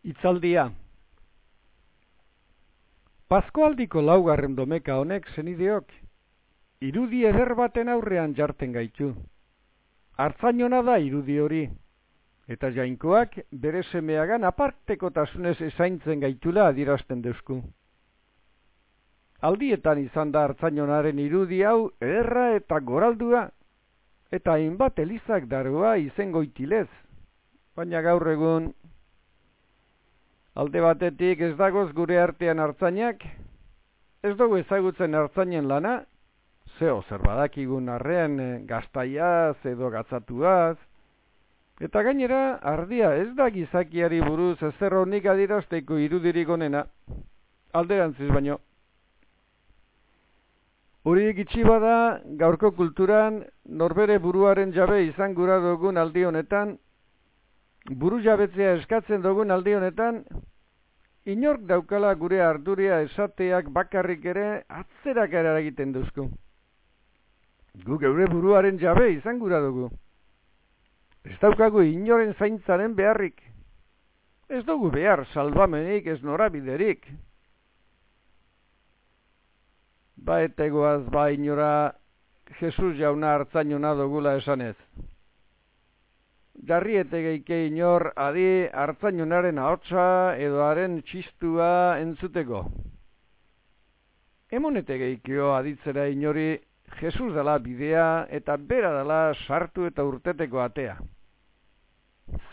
Itzaldia Paskoaldiko laugarren domeka honek zenideok, irudi eder baten aurrean jarten gaitu. Artzainona da irudi hori, eta jainkoak bere semeagan aparteko tasunez ezaintzen gaitula adirazten deusku. Aldietan izan da hartzainonaren irudi hau erra eta goraldua, eta hainbat elizak daroa izengoitilez, baina gaur egun Alde batetik ez dagoz gure artean hartzainak, ez dugu ezagutzen hartzainen lana, zeo zer badakigun arrean eh, gaztaiaz edo gatzatuaz, eta gainera ardia ez da gizakiari buruz ezer honik adirazteko irudirik onena, alderantziz baino. Hori gitsi bada gaurko kulturan norbere buruaren jabe izan gura dugun aldi honetan, buru jabetzea eskatzen dugun aldi honetan, inork daukala gure arduria esateak bakarrik ere atzerak ere egiten duzku. Gu geure buruaren jabe izan gura dugu. Ez daukagu inoren zaintzaren beharrik. Ez dugu behar salvamenik ez norabiderik. Ba etegoaz ba inora Jesus jauna hartzainona dugula esanez jarriete geike inor adi hartzainonaren ahotsa edo haren txistua entzuteko. Emonete geikio aditzera inori Jesus dela bidea eta bera dela sartu eta urteteko atea.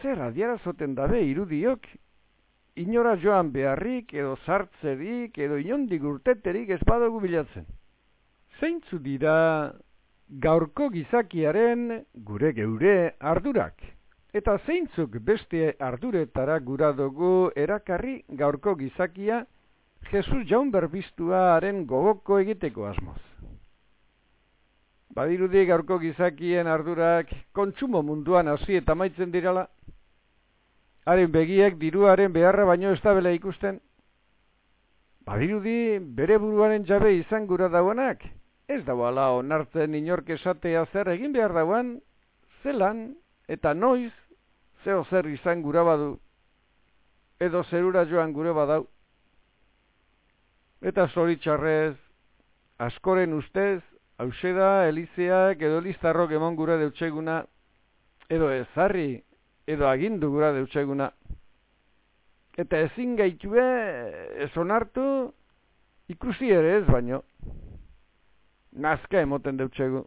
Zer adiara zoten dabe irudiok, inora joan beharrik edo sartzerik edo inondik urteterik ez badugu bilatzen. Zeintzu dira gaurko gizakiaren gure geure ardurak? Eta zeintzuk beste arduretara gura dugu erakarri gaurko gizakia Jesus jaun berbiztuaren gogoko egiteko asmoz. Badirudi gaurko gizakien ardurak kontsumo munduan hasi eta maitzen dirala. Haren begiek diruaren beharra baino da ikusten. Badirudi bere buruaren jabe izan gura dauanak, ez dauala onartzen inork esatea zer egin behar dauan, zelan eta noiz zeo zer izan gura badu, edo zerura joan gure badau. Eta zoritxarrez, askoren ustez, hause da, Elizeak edo listarrok emon gura deutseguna, edo ezarri, edo agindu gura deutseguna. Eta ezin gaitue, ez onartu, ikusi ere ez baino. Nazka emoten deutsegu.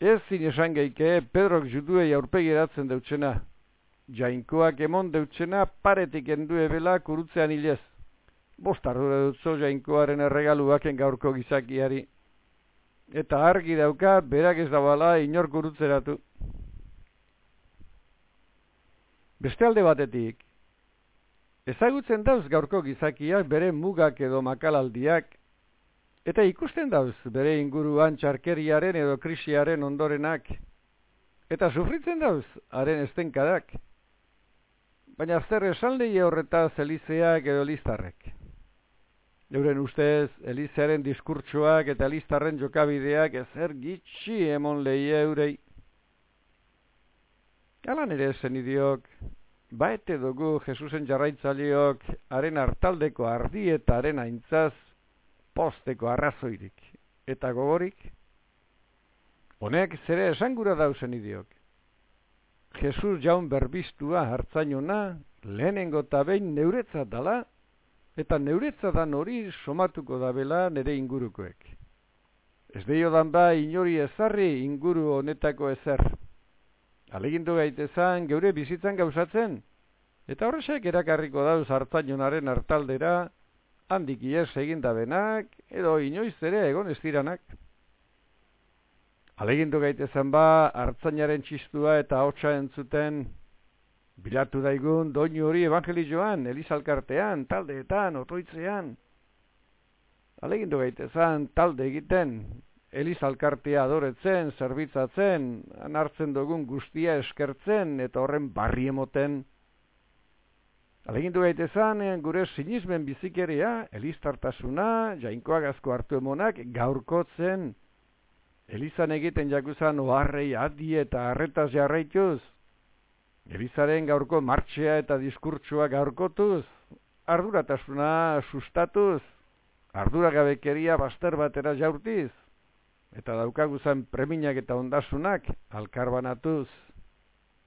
Ez zin esan geike, Pedrok juduei aurpegiratzen deutsena. Jainkoak emon deutsena paretik endue bela kurutzean hilez. Bostarrura dutzo jainkoaren erregaluaken gaurko gizakiari. Eta argi dauka, berak ez dabala inor kurutzeratu. Beste alde batetik, ezagutzen dauz gaurko gizakiak bere mugak edo makalaldiak Eta ikusten dauz bere inguruan txarkeriaren edo krisiaren ondorenak. Eta sufritzen dauz haren estenkadak. Baina zer esaldi horretaz Elizeak edo Listarrek. Euren ustez, Elizearen diskurtsoak eta Listarren jokabideak ezer gitxi emon lehi eurei. Alan ere zen idiok, baete dugu Jesusen jarraitzaliok haren hartaldeko ardi eta haren aintzaz posteko arrazoirik eta gogorik, honek zere esangura dausen idiok. Jesus jaun berbistua hartzainona, lehenengo eta behin neuretza dala, eta neuretza dan hori somatuko dabela nere ingurukoek. Ez deio dan ba inori ezarri inguru honetako ezer. Alegindu gaitezan geure bizitzan gauzatzen, eta horrexek erakarriko dauz hartzainonaren hartaldera, handik ies eginda benak, edo inoiz ere egon ez diranak. Alegindu gaitezen ba, hartzainaren txistua eta hotxa entzuten, bilatu daigun doinu hori evangelizioan, elizalkartean, taldeetan, otoitzean. Alegindu gaitezen talde egiten, elizalkartea adoretzen, zerbitzatzen, anartzen dugun guztia eskertzen, eta horren barri emoten, Alegindu gaitezan, eh, gure sinismen bizikeria, elistartasuna, jainkoagazko hartu emonak, gaurkotzen, elizan egiten jakuzan oharrei adi eta arretaz jarraituz, Elizaren gaurko martxea eta diskurtsua gaurkotuz, arduratasuna sustatuz, arduragabekeria baster batera jaurtiz, eta daukaguzan preminak eta ondasunak alkarbanatuz.